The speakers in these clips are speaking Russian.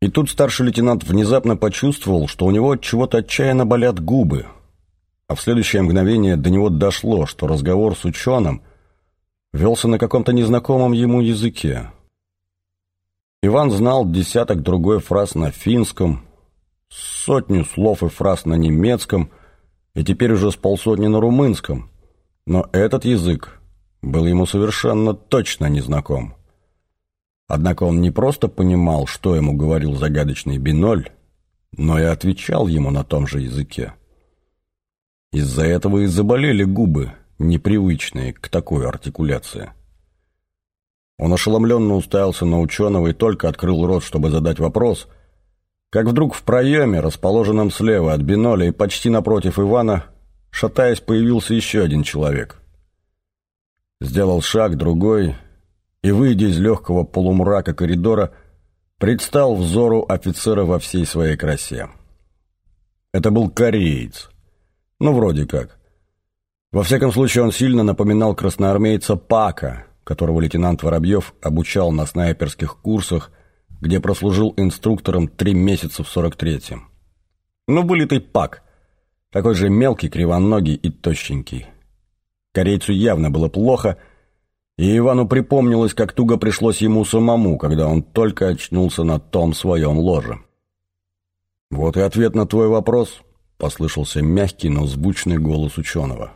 И тут старший лейтенант внезапно почувствовал, что у него от чего-то отчаянно болят губы. А в следующее мгновение до него дошло, что разговор с ученым велся на каком-то незнакомом ему языке. Иван знал десяток другой фраз на финском, сотню слов и фраз на немецком и теперь уже с полсотни на румынском, но этот язык был ему совершенно точно незнаком. Однако он не просто понимал, что ему говорил загадочный Биноль, но и отвечал ему на том же языке. Из-за этого и заболели губы, непривычные к такой артикуляции. Он ошеломленно уставился на ученого и только открыл рот, чтобы задать вопрос, как вдруг в проеме, расположенном слева от биноля и почти напротив Ивана, шатаясь, появился еще один человек. Сделал шаг, другой — и, выйдя из легкого полумрака коридора, предстал взору офицера во всей своей красе. Это был кореец. Ну, вроде как. Во всяком случае, он сильно напоминал красноармейца Пака, которого лейтенант Воробьев обучал на снайперских курсах, где прослужил инструктором три месяца в 43-м. Ну, вылитый Пак, такой же мелкий, кривоногий и тощенький. Корейцу явно было плохо, и Ивану припомнилось, как туго пришлось ему самому, когда он только очнулся на том своем ложе. «Вот и ответ на твой вопрос», — послышался мягкий, но звучный голос ученого.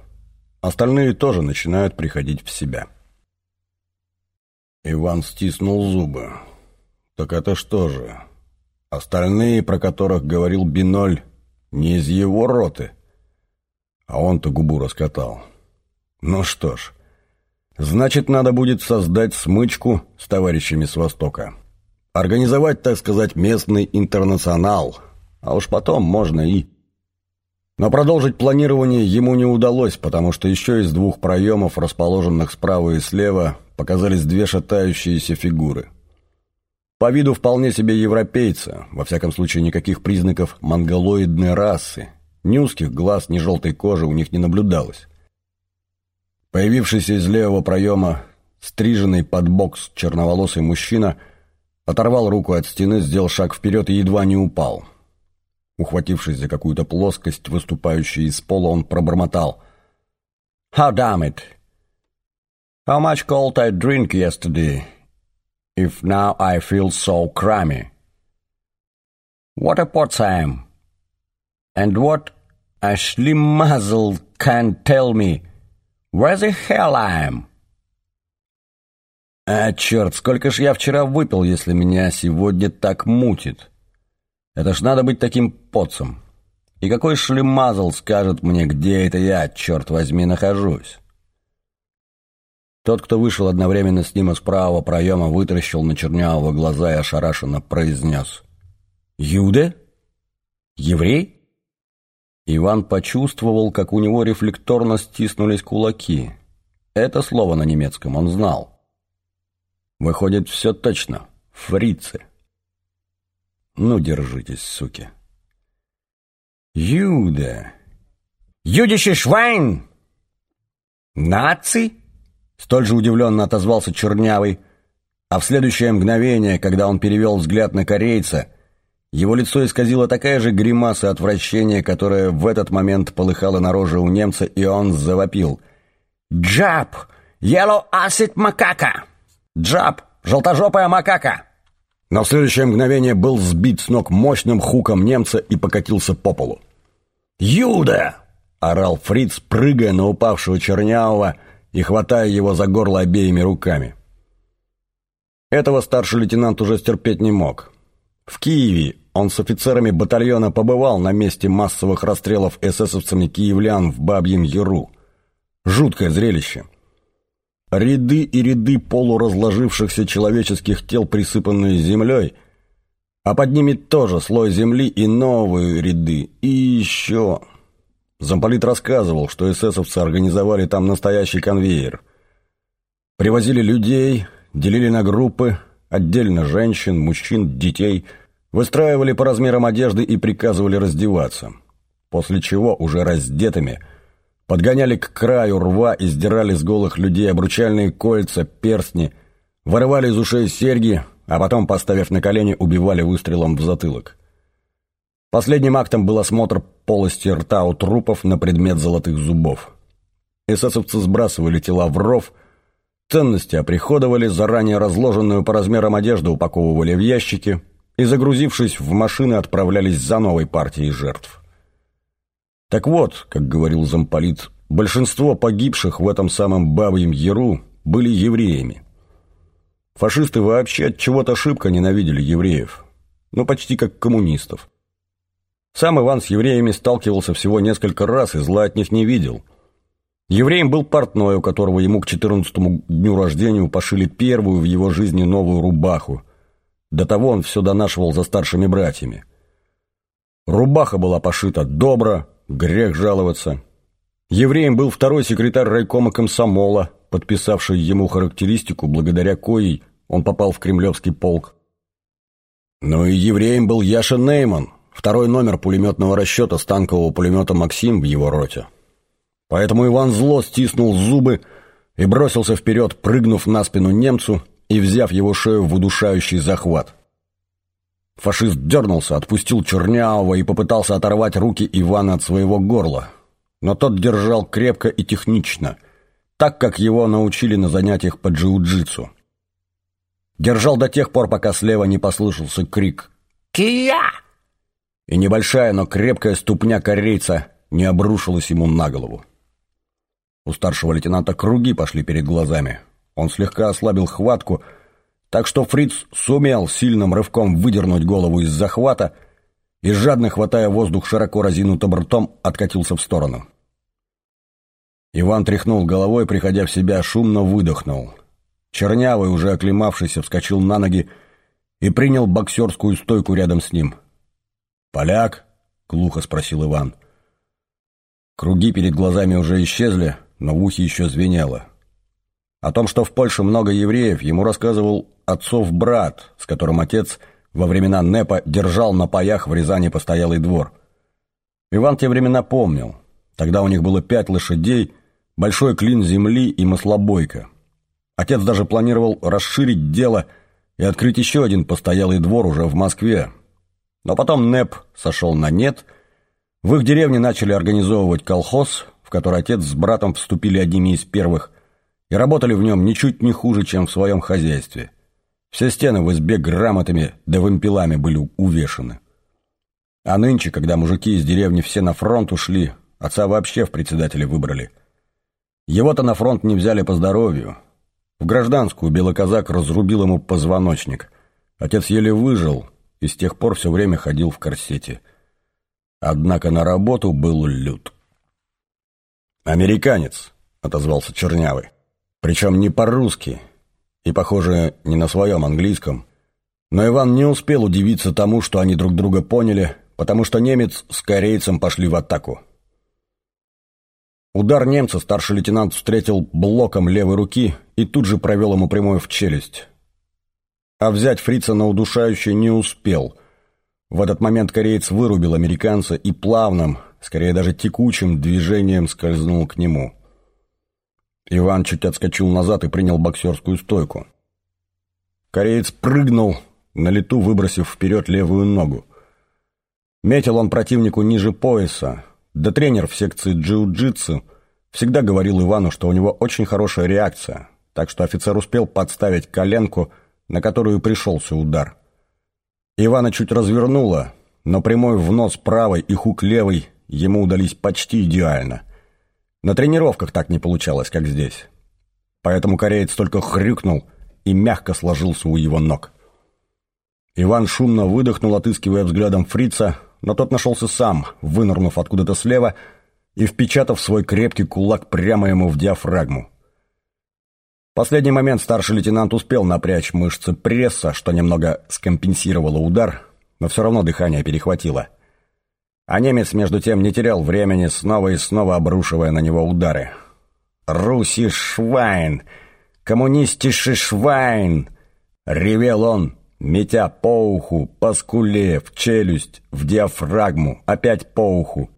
Остальные тоже начинают приходить в себя. Иван стиснул зубы. «Так это что же? Остальные, про которых говорил Биноль, не из его роты?» А он-то губу раскатал. «Ну что ж...» Значит, надо будет создать смычку с товарищами с Востока. Организовать, так сказать, местный интернационал. А уж потом можно и... Но продолжить планирование ему не удалось, потому что еще из двух проемов, расположенных справа и слева, показались две шатающиеся фигуры. По виду вполне себе европейца, во всяком случае никаких признаков монголоидной расы. Ни узких глаз, ни желтой кожи у них не наблюдалось. Появившийся из левого проема, стриженный под бокс черноволосый мужчина, оторвал руку от стены, сделал шаг вперед и едва не упал. Ухватившись за какую-то плоскость, выступающую из пола, он пробормотал. «How damn it! How much cold I drink yesterday, if now I feel so crummy? What a pot's I am! And what a schlimmazl can tell me!» Where the hell I am?» «А, черт, сколько ж я вчера выпил, если меня сегодня так мутит? Это ж надо быть таким поцом. И какой шлемазл скажет мне, где это я, черт возьми, нахожусь?» Тот, кто вышел одновременно с ним из правого проема, вытаращил на Чернявого глаза и ошарашенно произнес. «Юде? Еврей?» Иван почувствовал, как у него рефлекторно стиснулись кулаки. Это слово на немецком он знал. Выходит, все точно. Фрицы. Ну, держитесь, суки. Юда. Юдище Швайн! Наци? Столь же удивленно отозвался Чернявый. А в следующее мгновение, когда он перевел взгляд на корейца, его лицо исказило такая же гримаса отвращения, которая в этот момент полыхала на роже у немца, и он завопил. «Джаб! Yellow Acid Макака! Джаб! Желтожопая макака!» Но в следующее мгновение был сбит с ног мощным хуком немца и покатился по полу. «Юда!» — орал фриц, прыгая на упавшего чернявого и хватая его за горло обеими руками. Этого старший лейтенант уже стерпеть не мог. В Киеве он с офицерами батальона побывал на месте массовых расстрелов эсэсовцами киевлян в Бабьем Яру. Жуткое зрелище. Ряды и ряды полуразложившихся человеческих тел, присыпанные землей, а под ними тоже слой земли и новые ряды, и еще... Замполит рассказывал, что эсэсовцы организовали там настоящий конвейер. Привозили людей, делили на группы, отдельно женщин, мужчин, детей – Выстраивали по размерам одежды и приказывали раздеваться. После чего, уже раздетыми, подгоняли к краю рва и сдирали с голых людей обручальные кольца, перстни, вырывали из ушей серьги, а потом, поставив на колени, убивали выстрелом в затылок. Последним актом был осмотр полости рта у трупов на предмет золотых зубов. Эсэсовцы сбрасывали тела в ров, ценности оприходовали, заранее разложенную по размерам одежду упаковывали в ящики и, загрузившись в машины, отправлялись за новой партией жертв. Так вот, как говорил замполит, большинство погибших в этом самом Бабьем Яру были евреями. Фашисты вообще от чего-то шибко ненавидели евреев, ну почти как коммунистов. Сам Иван с евреями сталкивался всего несколько раз и зла от них не видел. Евреем был портной, у которого ему к 14 дню рождения пошили первую в его жизни новую рубаху. До того он все донашивал за старшими братьями. Рубаха была пошита добро, грех жаловаться. Евреем был второй секретарь райкома комсомола, подписавший ему характеристику, благодаря коей он попал в кремлевский полк. Но и евреем был Яша Нейман, второй номер пулеметного расчета с танкового пулемета «Максим» в его роте. Поэтому Иван зло стиснул зубы и бросился вперед, прыгнув на спину немцу и взяв его шею в удушающий захват. Фашист дернулся, отпустил Чернявого и попытался оторвать руки Ивана от своего горла. Но тот держал крепко и технично, так, как его научили на занятиях по джиу-джитсу. Держал до тех пор, пока слева не послышался крик «Кия!» и небольшая, но крепкая ступня корейца не обрушилась ему на голову. У старшего лейтенанта круги пошли перед глазами. Он слегка ослабил хватку, так что фриц сумел сильным рывком выдернуть голову из захвата и, жадно хватая воздух широко разинутым ртом, откатился в сторону. Иван тряхнул головой, приходя в себя, шумно выдохнул. Чернявый, уже оклемавшийся, вскочил на ноги и принял боксерскую стойку рядом с ним. «Поляк?» — глухо спросил Иван. Круги перед глазами уже исчезли, но в ухе еще звенело. О том, что в Польше много евреев, ему рассказывал отцов брат, с которым отец во времена НЭПа держал на паях в Рязани постоялый двор. Иван те времена помнил. Тогда у них было пять лошадей, большой клин земли и маслобойка. Отец даже планировал расширить дело и открыть еще один постоялый двор уже в Москве, но потом НЭП сошел на нет. В их деревне начали организовывать колхоз, который отец с братом вступили одними из первых, и работали в нем ничуть не хуже, чем в своем хозяйстве. Все стены в избе грамотами да вымпелами были увешаны. А нынче, когда мужики из деревни все на фронт ушли, отца вообще в председателе выбрали. Его-то на фронт не взяли по здоровью. В гражданскую белоказак разрубил ему позвоночник. Отец еле выжил, и с тех пор все время ходил в корсете. Однако на работу был лют. «Американец», — отозвался Чернявый. «Причем не по-русски, и, похоже, не на своем английском. Но Иван не успел удивиться тому, что они друг друга поняли, потому что немец с корейцем пошли в атаку. Удар немца старший лейтенант встретил блоком левой руки и тут же провел ему прямой в челюсть а взять фрица на удушающий не успел. В этот момент кореец вырубил американца и плавным, скорее даже текучим движением скользнул к нему. Иван чуть отскочил назад и принял боксерскую стойку. Кореец прыгнул, на лету выбросив вперед левую ногу. Метил он противнику ниже пояса, да тренер в секции джиу-джитсу всегда говорил Ивану, что у него очень хорошая реакция, так что офицер успел подставить коленку на которую пришелся удар. Ивана чуть развернуло, но прямой в нос правой и хук левой ему удались почти идеально. На тренировках так не получалось, как здесь. Поэтому кореец только хрюкнул и мягко сложился у его ног. Иван шумно выдохнул, отыскивая взглядом фрица, но тот нашелся сам, вынырнув откуда-то слева и впечатав свой крепкий кулак прямо ему в диафрагму последний момент старший лейтенант успел напрячь мышцы пресса, что немного скомпенсировало удар, но все равно дыхание перехватило. А немец, между тем, не терял времени, снова и снова обрушивая на него удары. «Руси Швайн! Коммунистиши Швайн!» — ревел он, метя по уху, по скуле, в челюсть, в диафрагму, опять по уху.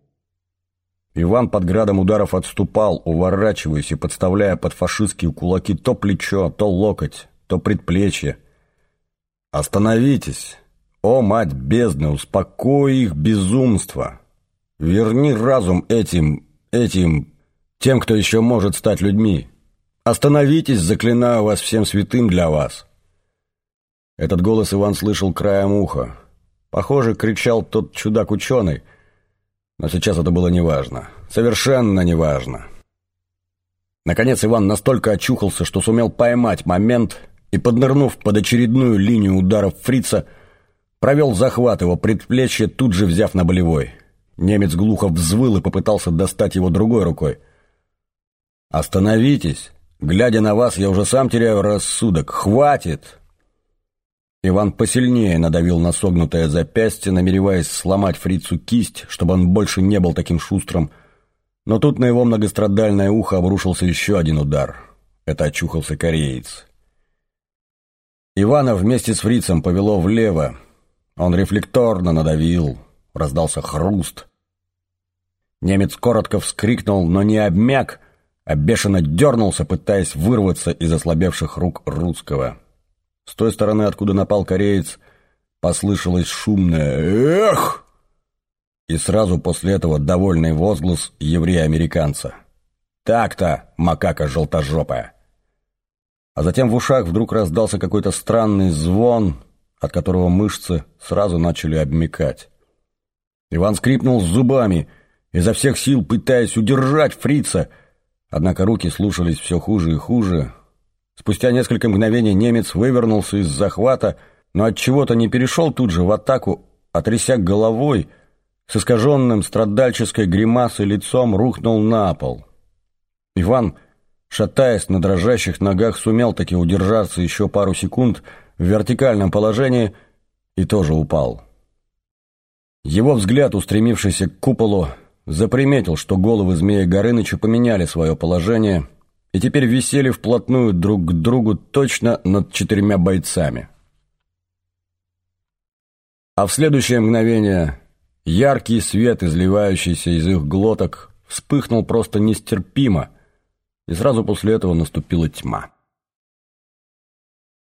Иван под градом ударов отступал, уворачиваясь и подставляя под фашистские кулаки то плечо, то локоть, то предплечье. «Остановитесь! О, мать бездны, успокой их безумство! Верни разум этим, этим, тем, кто еще может стать людьми! Остановитесь, заклинаю вас всем святым для вас!» Этот голос Иван слышал краем уха. Похоже, кричал тот чудак-ученый, но сейчас это было неважно. Совершенно неважно. Наконец Иван настолько очухался, что сумел поймать момент и, поднырнув под очередную линию ударов фрица, провел захват его предплечья, тут же взяв на болевой. Немец глухо взвыл и попытался достать его другой рукой. «Остановитесь! Глядя на вас, я уже сам теряю рассудок. Хватит!» Иван посильнее надавил на согнутое запястье, намереваясь сломать фрицу кисть, чтобы он больше не был таким шустрым. Но тут на его многострадальное ухо обрушился еще один удар. Это очухался кореец. Ивана вместе с фрицем повело влево. Он рефлекторно надавил. Раздался хруст. Немец коротко вскрикнул, но не обмяк, а бешено дернулся, пытаясь вырваться из ослабевших рук русского. С той стороны, откуда напал кореец, послышалось шумное «Эх!» И сразу после этого довольный возглас еврея-американца. «Так-то, макака желтожопая!» А затем в ушах вдруг раздался какой-то странный звон, от которого мышцы сразу начали обмекать. Иван скрипнул зубами, изо всех сил пытаясь удержать фрица, однако руки слушались все хуже и хуже, Спустя несколько мгновений немец вывернулся из захвата, но от чего то не перешел тут же в атаку, а тряся головой, с искаженным страдальческой гримасой лицом рухнул на пол. Иван, шатаясь на дрожащих ногах, сумел таки удержаться еще пару секунд в вертикальном положении и тоже упал. Его взгляд, устремившийся к куполу, заприметил, что головы змея Горыныча поменяли свое положение — и теперь висели вплотную друг к другу точно над четырьмя бойцами. А в следующее мгновение яркий свет, изливающийся из их глоток, вспыхнул просто нестерпимо, и сразу после этого наступила тьма.